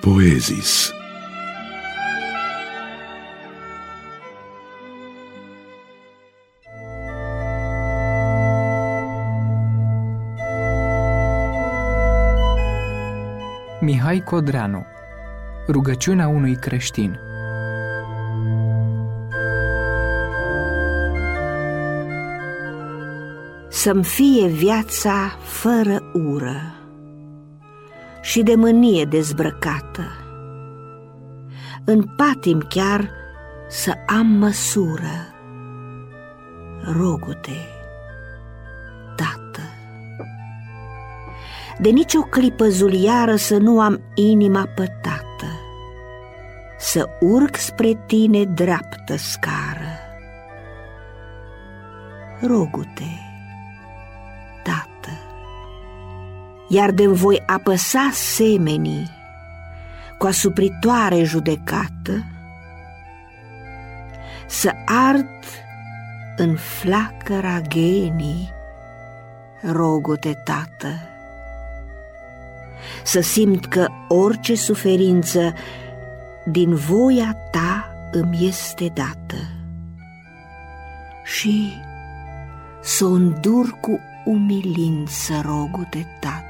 Poezis. Mihai Codreanu Rugăciunea unui creștin. Să-mi fie viața fără ură și de mânie dezbrăcată, în patim chiar să am măsură, rogute, Tată. De nicio clipă zuliară să nu am inima pătată, să urc spre tine dreaptă scară, rogute, Iar de voi apăsa semenii cu asupritoare judecată, să ard în flacăra genii, rogote, Tată. Să simt că orice suferință din voia ta îmi este dată și să o îndur cu umilință, rogote, Tată.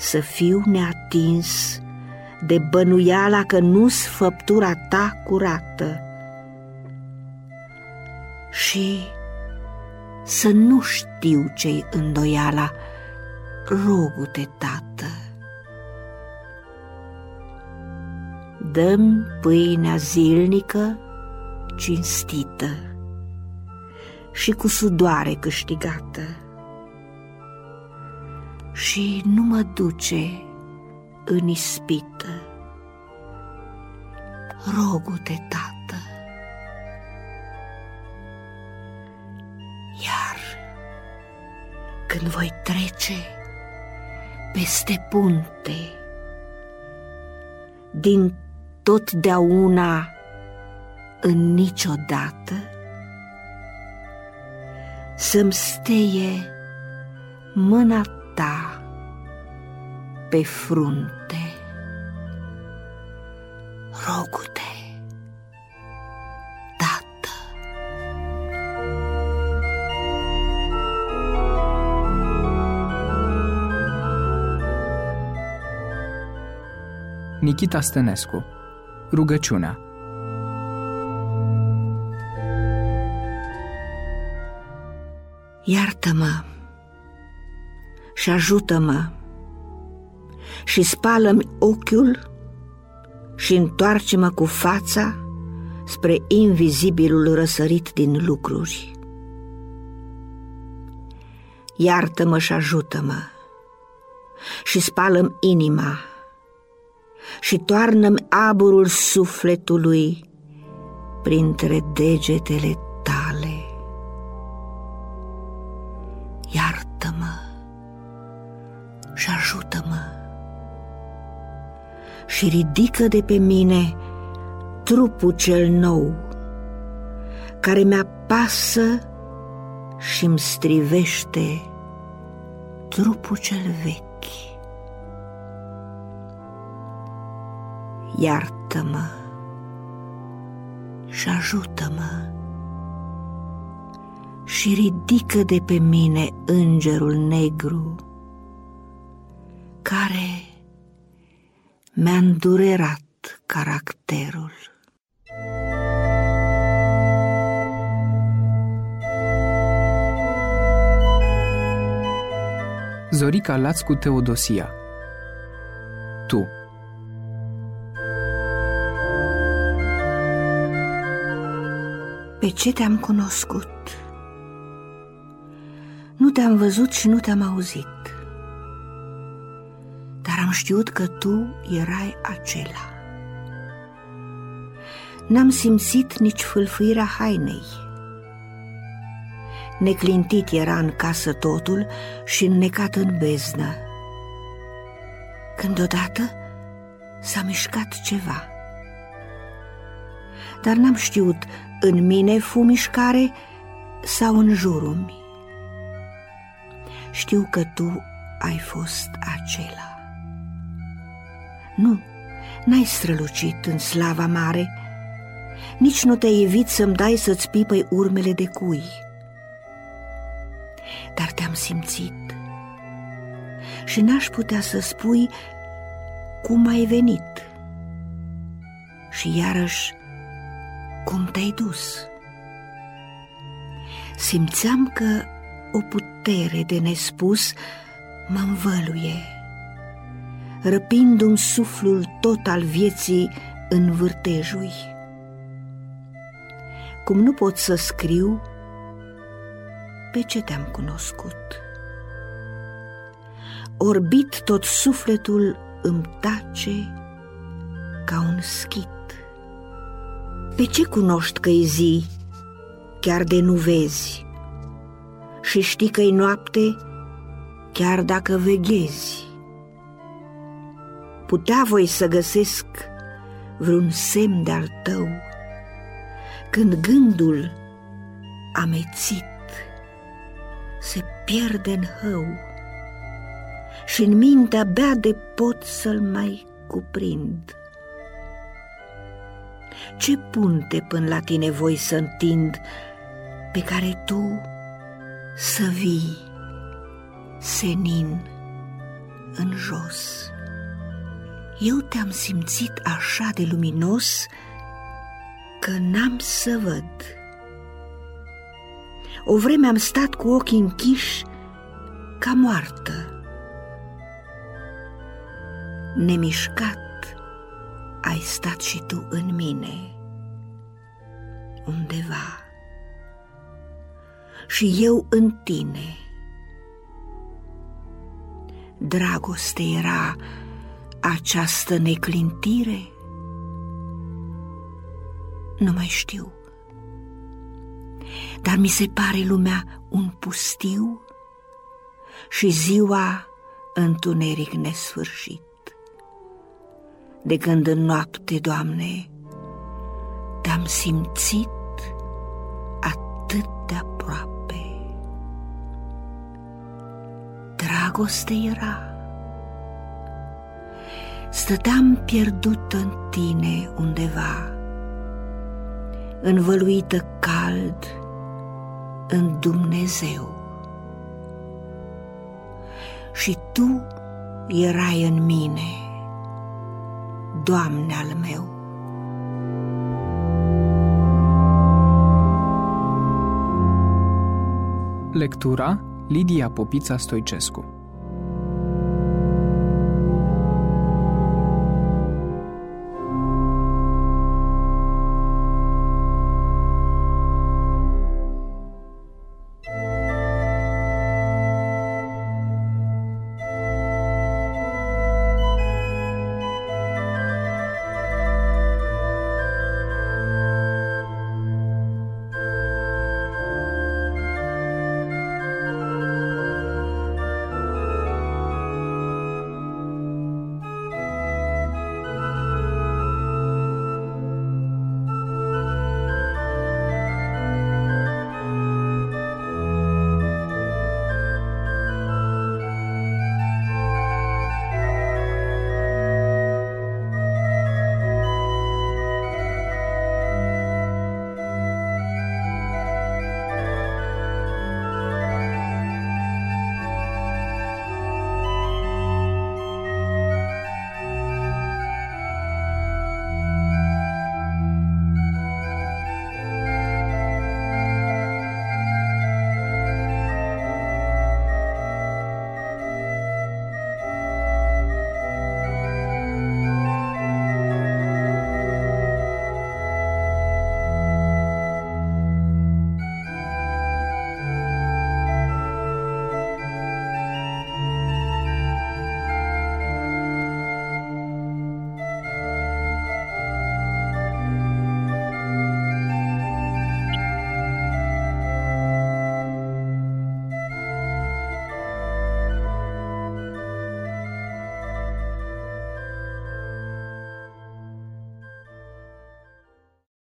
Să fiu neatins de bănuiala că nu-s făptura ta curată și să nu știu ce-i îndoiala, rogu-te, Tată. Dăm pâinea zilnică cinstită și cu sudoare câștigată și nu mă duce în ispită. Rogu-te, Tată. Iar când voi trece peste punte, din totdeauna în niciodată, să-mi steie mâna ta pe frunte. Rogu-te, Tată. Nikita Stănescu Rugăciunea Iartă-mă și ajută-mă și spală-mi ochiul și întoarce-mă cu fața spre invizibilul răsărit din lucruri. Iartă-mă și ajută-mă și spală-mi inima și toarnă-mi aburul sufletului printre degetele și ridică de pe mine trupul cel nou care mi-apasă și îmi strivește trupul cel vechi. Iartă-mă și ajută-mă și ridică de pe mine îngerul negru care mi-a îndurerat caracterul. Zorica Laț cu Teodosia Tu Pe ce te-am cunoscut? Nu te-am văzut și nu te-am auzit, dar am știut că tu erai acela. N-am simțit nici fâlfâirea hainei. Neclintit era în casă totul și înnecat în beznă. Când odată s-a mișcat ceva. Dar n-am știut în mine fu mișcare sau în jurul mi. Știu că tu ai fost acela. Nu, n-ai strălucit în slava mare, nici nu te-ai evit să-mi dai să-ți pipăi urmele de cui. Dar te-am simțit și n-aș putea să spui cum ai venit și iarăși cum te-ai dus. Simțeam că o putere de nespus mă învăluie, răpindu-mi suflul tot al vieții în vârtejui. Cum nu pot să scriu, pe ce te-am cunoscut? Orbit tot sufletul îmi tace ca un schit. Pe ce cunoști că-i zi, chiar de nu vezi? Și știi că-i noapte, chiar dacă veghezi? Putea voi să găsesc vreun semn de-al tău, când gândul amețit se pierde în hău și în minte abia de pot să-l mai cuprind. Ce punte până la tine voi să întind pe care tu să vii senin în jos. Eu te-am simțit așa de luminos că n-am să văd. O vreme am stat cu ochii închiși ca moartă. Nemișcat ai stat și tu în mine, undeva, și eu în tine. Dragoste era această neclintire? Nu mai știu. Dar mi se pare lumea un pustiu și ziua întuneric nesfârșit. De când în noapte, Doamne, te-am simțit atât de aproape. Dragoste era. Stăteam pierdut în tine undeva, învăluită cald în Dumnezeu. Și Tu erai în mine, Doamne al meu. Lectura Lidia Popița Stoicescu